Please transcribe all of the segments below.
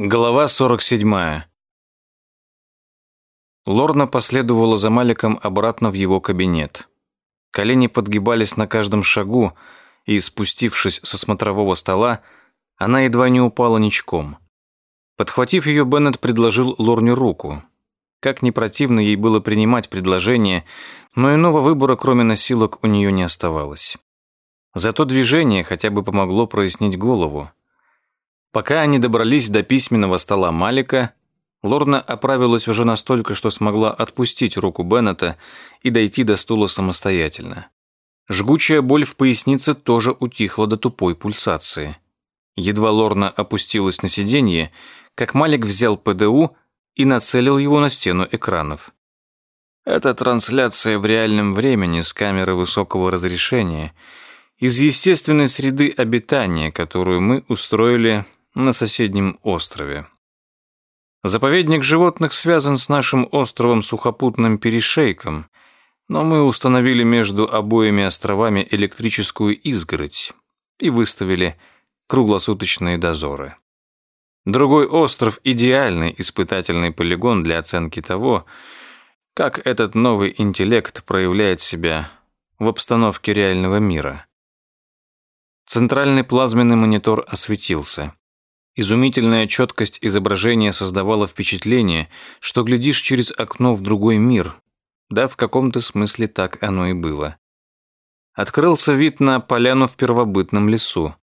Глава 47. Лорна последовала за Маликом обратно в его кабинет. Колени подгибались на каждом шагу, и, спустившись со смотрового стола, она едва не упала ничком. Подхватив ее, Беннет предложил Лорне руку. Как не противно ей было принимать предложение, но иного выбора, кроме носилок, у нее не оставалось. Зато движение хотя бы помогло прояснить голову. Пока они добрались до письменного стола Малика, Лорна оправилась уже настолько, что смогла отпустить руку Беннета и дойти до стула самостоятельно. Жгучая боль в пояснице тоже утихла до тупой пульсации. Едва Лорна опустилась на сиденье, как Малик взял ПДУ и нацелил его на стену экранов. Это трансляция в реальном времени с камеры высокого разрешения из естественной среды обитания, которую мы устроили на соседнем острове. Заповедник животных связан с нашим островом сухопутным перешейком, но мы установили между обоими островами электрическую изгородь и выставили круглосуточные дозоры. Другой остров – идеальный испытательный полигон для оценки того, как этот новый интеллект проявляет себя в обстановке реального мира. Центральный плазменный монитор осветился. Изумительная четкость изображения создавала впечатление, что глядишь через окно в другой мир. Да, в каком-то смысле так оно и было. Открылся вид на поляну в первобытном лесу.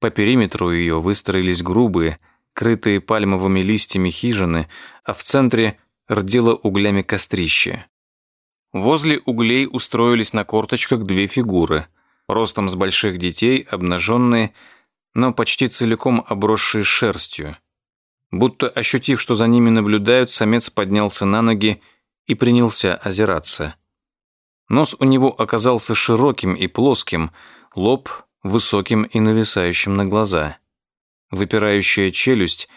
По периметру ее выстроились грубые, крытые пальмовыми листьями хижины, а в центре рдило углями кострище. Возле углей устроились на корточках две фигуры, ростом с больших детей, обнаженные, но почти целиком обросшие шерстью. Будто ощутив, что за ними наблюдают, самец поднялся на ноги и принялся озираться. Нос у него оказался широким и плоским, лоб высоким и нависающим на глаза. Выпирающая челюсть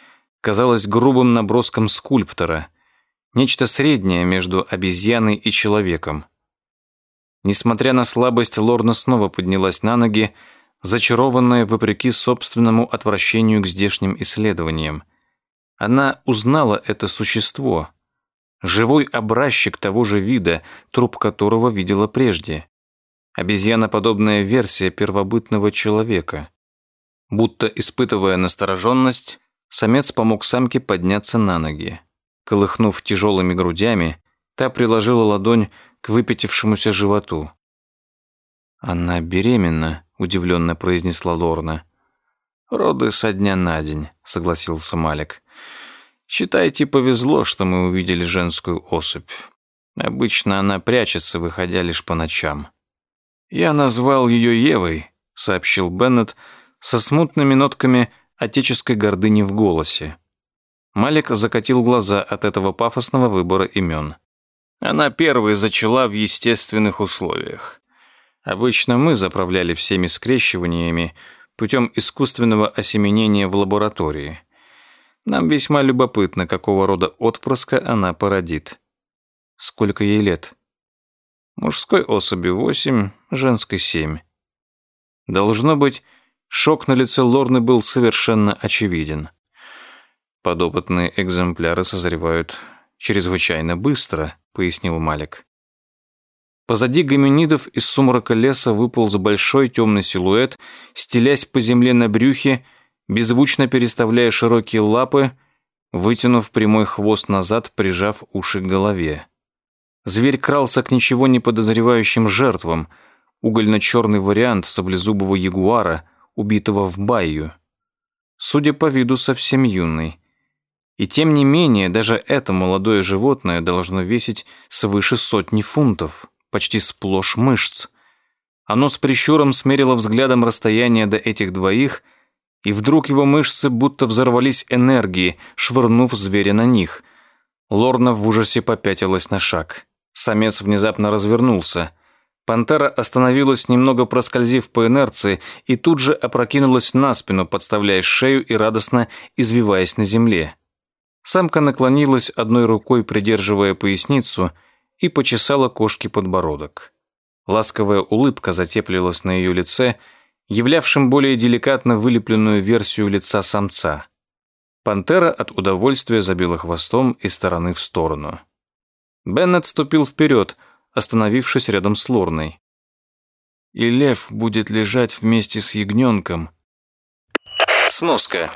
казалась грубым наброском скульптора, нечто среднее между обезьяной и человеком. Несмотря на слабость, Лорна снова поднялась на ноги, зачарованная вопреки собственному отвращению к здешним исследованиям. Она узнала это существо. Живой образчик того же вида, труп которого видела прежде. Обезьяноподобная версия первобытного человека. Будто испытывая настороженность, самец помог самке подняться на ноги. Колыхнув тяжелыми грудями, та приложила ладонь к выпятившемуся животу. «Она беременна», — удивленно произнесла Лорна. «Роды со дня на день», — согласился Малик. «Считайте, повезло, что мы увидели женскую особь. Обычно она прячется, выходя лишь по ночам». «Я назвал ее Евой», — сообщил Беннет со смутными нотками отеческой гордыни в голосе. Малик закатил глаза от этого пафосного выбора имен. Она первой зачала в естественных условиях. Обычно мы заправляли всеми скрещиваниями путем искусственного осеменения в лаборатории. Нам весьма любопытно, какого рода отпрыска она породит. Сколько ей лет? Мужской особи восемь, женской семь. Должно быть, шок на лице Лорны был совершенно очевиден. Подопытные экземпляры созревают чрезвычайно быстро, пояснил Малик. Позади гоминидов из сумрака леса выполз большой темный силуэт, стелясь по земле на брюхе, беззвучно переставляя широкие лапы, вытянув прямой хвост назад, прижав уши к голове. Зверь крался к ничего не подозревающим жертвам, угольно-черный вариант саблезубого ягуара, убитого в баю. Судя по виду, совсем юный. И тем не менее, даже это молодое животное должно весить свыше сотни фунтов почти сплошь мышц. Оно с прищуром смерило взглядом расстояние до этих двоих, и вдруг его мышцы будто взорвались энергией, швырнув зверя на них. Лорна в ужасе попятилась на шаг. Самец внезапно развернулся. Пантера остановилась, немного проскользив по инерции, и тут же опрокинулась на спину, подставляя шею и радостно извиваясь на земле. Самка наклонилась одной рукой, придерживая поясницу, и почесала кошке подбородок. Ласковая улыбка затеплилась на ее лице, являвшим более деликатно вылепленную версию лица самца. Пантера от удовольствия забила хвостом из стороны в сторону. Беннет ступил вперед, остановившись рядом с Лорной. «И лев будет лежать вместе с ягненком». Сноска.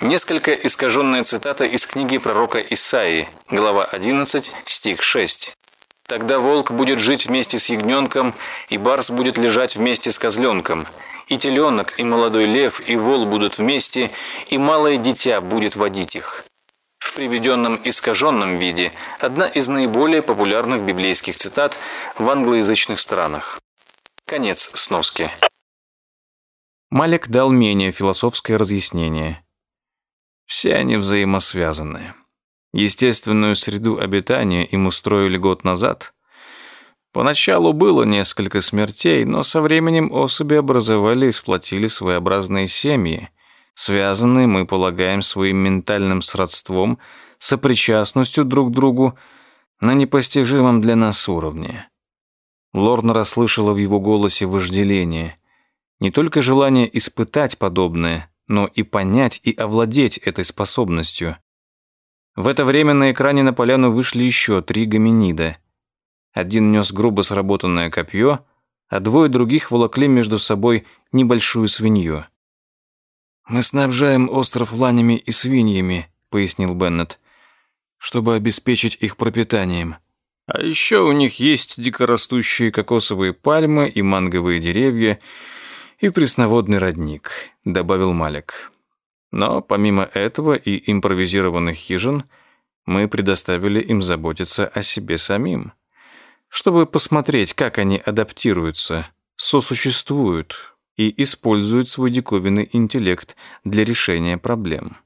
Несколько искаженная цитата из книги пророка Исаии, глава 11, стих 6. «Тогда волк будет жить вместе с ягненком, и барс будет лежать вместе с козленком, и теленок, и молодой лев, и вол будут вместе, и малое дитя будет водить их». В приведенном искаженном виде одна из наиболее популярных библейских цитат в англоязычных странах. Конец сноски. Малик дал менее философское разъяснение. Все они взаимосвязаны. Естественную среду обитания им устроили год назад. Поначалу было несколько смертей, но со временем особи образовали и сплотили своеобразные семьи, связанные, мы полагаем, своим ментальным сродством, сопричастностью друг к другу на непостижимом для нас уровне. Лорна расслышала в его голосе вожделение, не только желание испытать подобное, но и понять и овладеть этой способностью. В это время на экране на поляну вышли еще три гоминида. Один нес грубо сработанное копье, а двое других волокли между собой небольшую свинью. «Мы снабжаем остров ланями и свиньями», — пояснил Беннет, «чтобы обеспечить их пропитанием. А еще у них есть дикорастущие кокосовые пальмы и манговые деревья, и пресноводный родник», — добавил Малик. «Но помимо этого и импровизированных хижин, мы предоставили им заботиться о себе самим, чтобы посмотреть, как они адаптируются, сосуществуют и используют свой диковинный интеллект для решения проблем.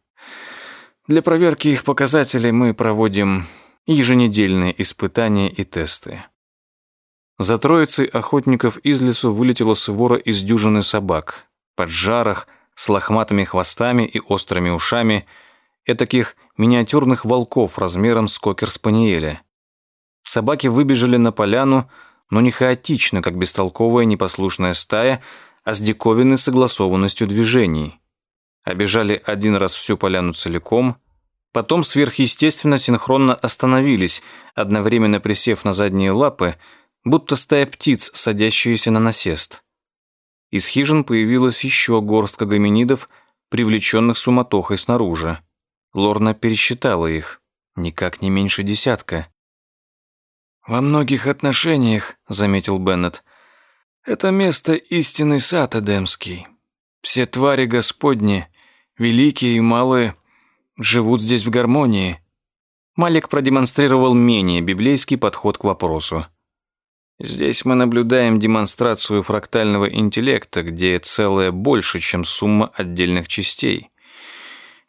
Для проверки их показателей мы проводим еженедельные испытания и тесты. За троицей охотников из лесу вылетела свора из дюжины собак. Под жарах, с лохматыми хвостами и острыми ушами, этаких миниатюрных волков размером с кокер-спаниеля. Собаки выбежали на поляну, но не хаотично, как бестолковая непослушная стая, а с диковинной согласованностью движений. Обежали один раз всю поляну целиком, потом сверхъестественно синхронно остановились, одновременно присев на задние лапы, будто стая птиц, садящиеся на насест. Из хижин появилась еще горстка гоминидов, привлеченных суматохой снаружи. Лорна пересчитала их, никак не меньше десятка. «Во многих отношениях», — заметил Беннет, — «это место истинный сад Эдемский. Все твари Господни, великие и малые, живут здесь в гармонии». Малик продемонстрировал менее библейский подход к вопросу. Здесь мы наблюдаем демонстрацию фрактального интеллекта, где целое больше, чем сумма отдельных частей.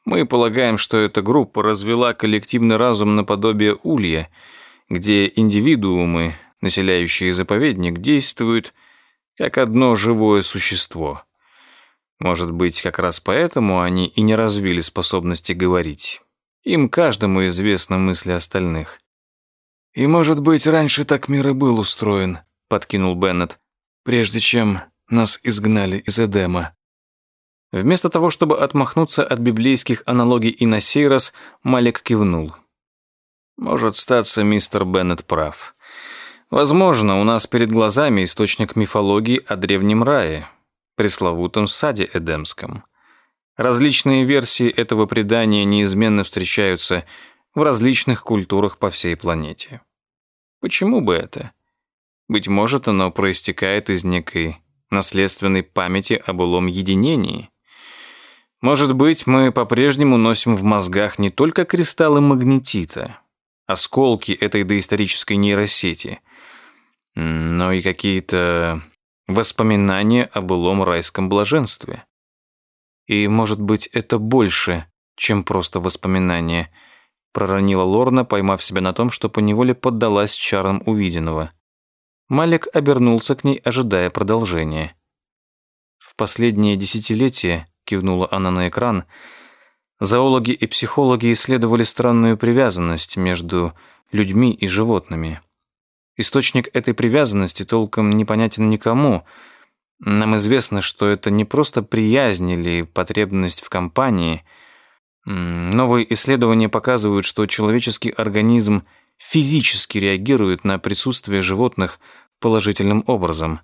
Мы полагаем, что эта группа развела коллективный разум наподобие улья, где индивидуумы, населяющие заповедник, действуют как одно живое существо. Может быть, как раз поэтому они и не развили способности говорить. Им каждому известны мысли остальных. «И, может быть, раньше так мир и был устроен», — подкинул Беннет, «прежде чем нас изгнали из Эдема». Вместо того, чтобы отмахнуться от библейских аналогий и на сей раз, Малик кивнул. «Может статься, мистер Беннет прав. Возможно, у нас перед глазами источник мифологии о древнем рае, пресловутом саде Эдемском. Различные версии этого предания неизменно встречаются в различных культурах по всей планете. Почему бы это? Быть может, оно проистекает из некой наследственной памяти о былом единении. Может быть, мы по-прежнему носим в мозгах не только кристаллы магнетита, осколки этой доисторической нейросети, но и какие-то воспоминания о былом райском блаженстве. И, может быть, это больше, чем просто воспоминания – проронила Лорна, поймав себя на том, что поневоле поддалась чарам увиденного. Малик обернулся к ней, ожидая продолжения. «В последние десятилетия», — кивнула она на экран, «зоологи и психологи исследовали странную привязанность между людьми и животными. Источник этой привязанности толком непонятен никому. Нам известно, что это не просто приязнь или потребность в компании — Новые исследования показывают, что человеческий организм физически реагирует на присутствие животных положительным образом.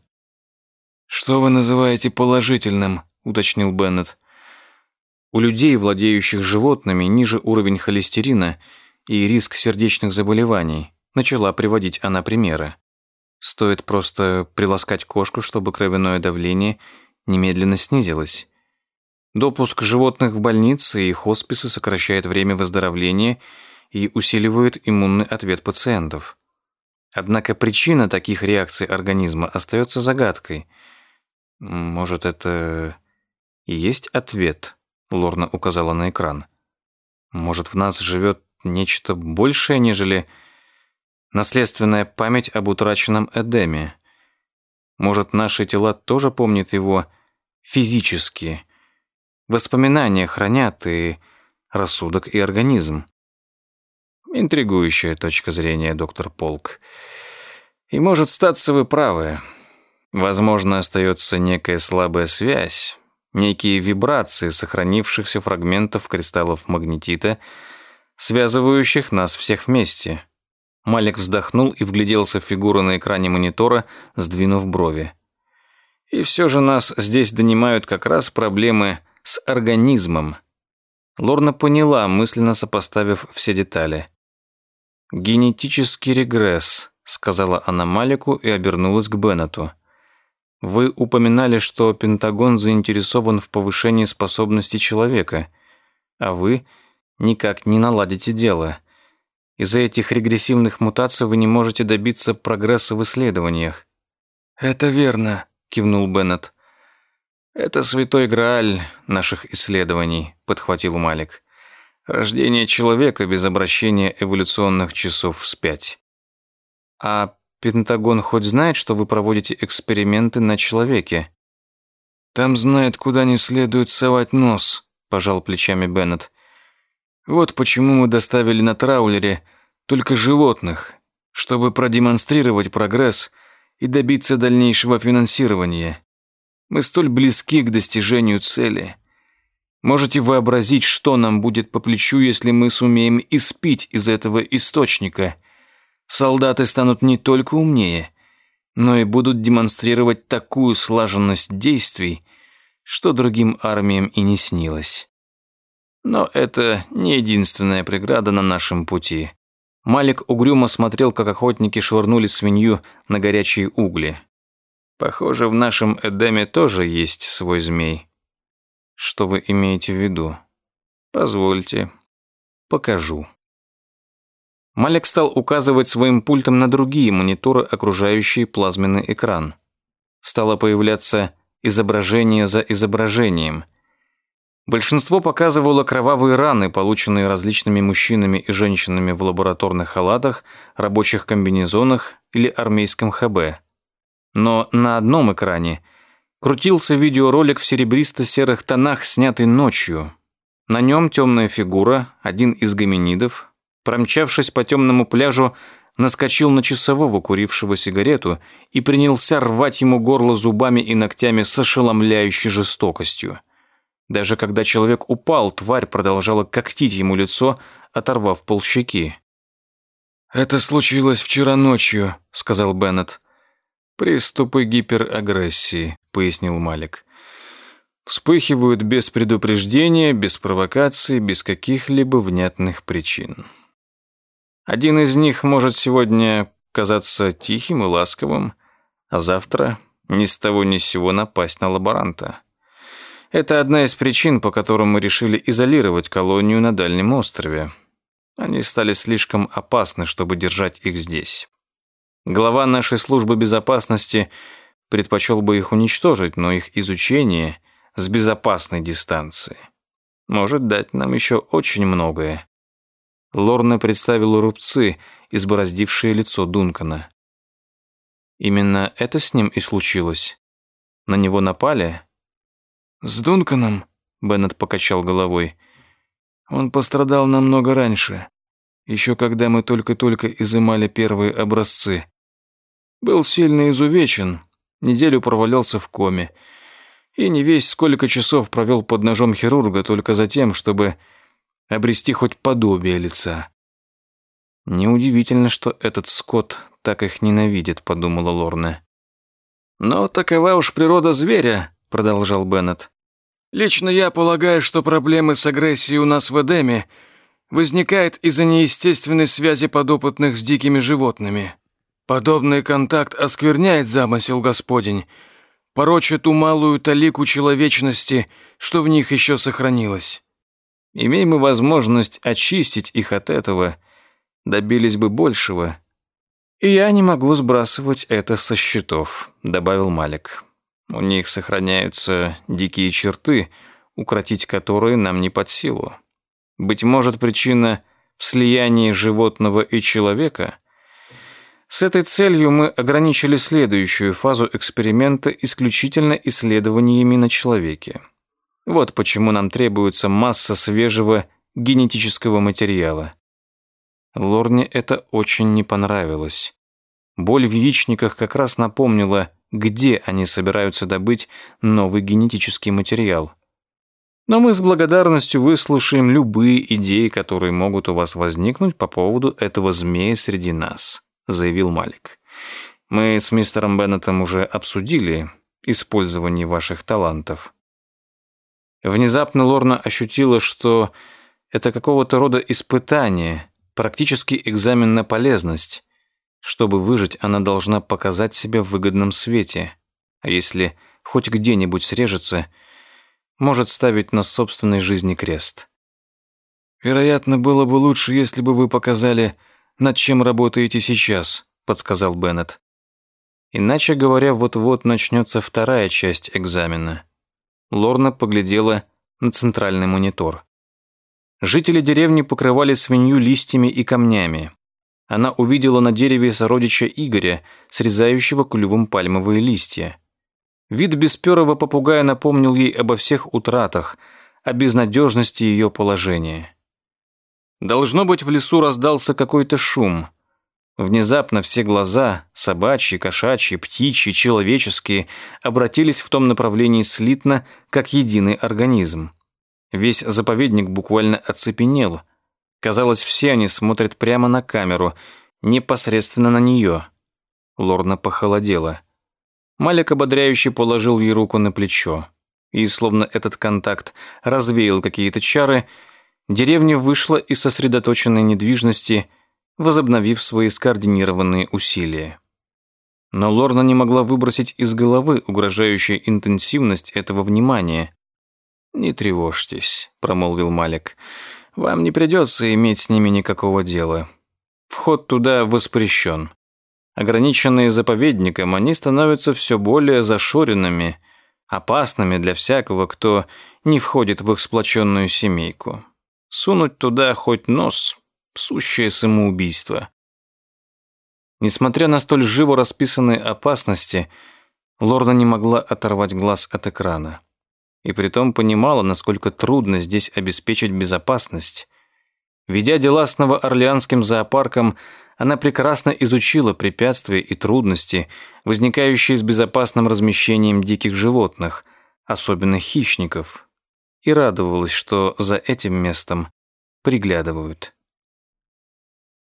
«Что вы называете положительным?» – уточнил Беннет. У людей, владеющих животными, ниже уровень холестерина и риск сердечных заболеваний. Начала приводить она примеры. Стоит просто приласкать кошку, чтобы кровяное давление немедленно снизилось. Допуск животных в больницы и хосписы сокращает время выздоровления и усиливает иммунный ответ пациентов. Однако причина таких реакций организма остается загадкой. Может, это и есть ответ, Лорна указала на экран. Может, в нас живет нечто большее, нежели наследственная память об утраченном Эдеме. Может, наши тела тоже помнят его физически, Воспоминания хранят и рассудок, и организм. Интригующая точка зрения, доктор Полк. И может статься вы правы. Возможно, остается некая слабая связь, некие вибрации сохранившихся фрагментов кристаллов магнетита, связывающих нас всех вместе. Малик вздохнул и вгляделся в фигуру на экране монитора, сдвинув брови. И все же нас здесь донимают как раз проблемы с организмом. Лорна поняла, мысленно сопоставив все детали. «Генетический регресс», — сказала она Малику и обернулась к Беннету. «Вы упоминали, что Пентагон заинтересован в повышении способностей человека, а вы никак не наладите дело. Из-за этих регрессивных мутаций вы не можете добиться прогресса в исследованиях». «Это верно», — кивнул Беннет. «Это святой Грааль наших исследований», — подхватил Малик. «Рождение человека без обращения эволюционных часов вспять». «А Пентагон хоть знает, что вы проводите эксперименты на человеке?» «Там знает, куда не следует совать нос», — пожал плечами Беннет. «Вот почему мы доставили на траулере только животных, чтобы продемонстрировать прогресс и добиться дальнейшего финансирования. Мы столь близки к достижению цели. Можете вообразить, что нам будет по плечу, если мы сумеем испить из этого источника. Солдаты станут не только умнее, но и будут демонстрировать такую слаженность действий, что другим армиям и не снилось. Но это не единственная преграда на нашем пути. Малик угрюмо смотрел, как охотники швырнули свинью на горячие угли. Похоже, в нашем Эдеме тоже есть свой змей. Что вы имеете в виду? Позвольте, покажу. Малек стал указывать своим пультом на другие мониторы, окружающие плазменный экран. Стало появляться изображение за изображением. Большинство показывало кровавые раны, полученные различными мужчинами и женщинами в лабораторных халатах, рабочих комбинезонах или армейском ХБ. Но на одном экране крутился видеоролик в серебристо-серых тонах, снятый ночью. На нем темная фигура, один из гоминидов, промчавшись по темному пляжу, наскочил на часового, курившего сигарету, и принялся рвать ему горло зубами и ногтями с ошеломляющей жестокостью. Даже когда человек упал, тварь продолжала когтить ему лицо, оторвав полщеки. «Это случилось вчера ночью», — сказал Беннет. «Приступы гиперагрессии», — пояснил Малик. «Вспыхивают без предупреждения, без провокации, без каких-либо внятных причин. Один из них может сегодня казаться тихим и ласковым, а завтра ни с того ни с сего напасть на лаборанта. Это одна из причин, по которым мы решили изолировать колонию на дальнем острове. Они стали слишком опасны, чтобы держать их здесь. Глава нашей службы безопасности предпочел бы их уничтожить, но их изучение с безопасной дистанции может дать нам еще очень многое. Лорна представила рубцы, избороздившие лицо Дункана. Именно это с ним и случилось. На него напали? С Дунканом? Беннет покачал головой. Он пострадал намного раньше, еще когда мы только-только изымали первые образцы. Был сильно изувечен, неделю провалялся в коме. И не весь сколько часов провел под ножом хирурга только за тем, чтобы обрести хоть подобие лица. Неудивительно, что этот скот так их ненавидит, подумала Лорна. Но такова уж природа зверя, продолжал Беннет. Лично я полагаю, что проблемы с агрессией у нас в Эдеме возникает из-за неестественной связи подопытных с дикими животными. Подобный контакт оскверняет замысел Господень, порочит ту малую талику человечности, что в них еще сохранилось. Имеем мы возможность очистить их от этого, добились бы большего. И я не могу сбрасывать это со счетов, добавил Малик. У них сохраняются дикие черты, укротить которые нам не под силу. Быть может, причина в слиянии животного и человека? С этой целью мы ограничили следующую фазу эксперимента исключительно исследованиями на человеке. Вот почему нам требуется масса свежего генетического материала. Лорне это очень не понравилось. Боль в яичниках как раз напомнила, где они собираются добыть новый генетический материал. Но мы с благодарностью выслушаем любые идеи, которые могут у вас возникнуть по поводу этого змея среди нас заявил Малик. Мы с мистером Беннетом уже обсудили использование ваших талантов. Внезапно Лорна ощутила, что это какого-то рода испытание, практически экзамен на полезность. Чтобы выжить, она должна показать себя в выгодном свете. А если хоть где-нибудь срежется, может ставить на собственной жизни крест. Вероятно, было бы лучше, если бы вы показали над чем работаете сейчас», — подсказал Беннет. Иначе говоря, вот-вот начнется вторая часть экзамена. Лорна поглядела на центральный монитор. Жители деревни покрывали свинью листьями и камнями. Она увидела на дереве сородича Игоря, срезающего клювом пальмовые листья. Вид бесперого попугая напомнил ей обо всех утратах, о безнадежности ее положения. Должно быть, в лесу раздался какой-то шум. Внезапно все глаза, собачьи, кошачьи, птичьи, человеческие, обратились в том направлении слитно, как единый организм. Весь заповедник буквально оцепенел. Казалось, все они смотрят прямо на камеру, непосредственно на нее. Лорна похолодела. Малик ободряюще положил ей руку на плечо. И, словно этот контакт развеял какие-то чары, Деревня вышла из сосредоточенной недвижности, возобновив свои скоординированные усилия. Но Лорна не могла выбросить из головы угрожающую интенсивность этого внимания. «Не тревожьтесь», — промолвил Малик. «Вам не придется иметь с ними никакого дела. Вход туда воспрещен. Ограниченные заповедником, они становятся все более зашоренными, опасными для всякого, кто не входит в их сплоченную семейку. Сунуть туда хоть нос – сущее самоубийство. Несмотря на столь живо расписанные опасности, Лорна не могла оторвать глаз от экрана. И притом понимала, насколько трудно здесь обеспечить безопасность. Ведя дела с Новоорлеанским зоопарком, она прекрасно изучила препятствия и трудности, возникающие с безопасным размещением диких животных, особенно хищников, и радовалась, что за этим местом приглядывают.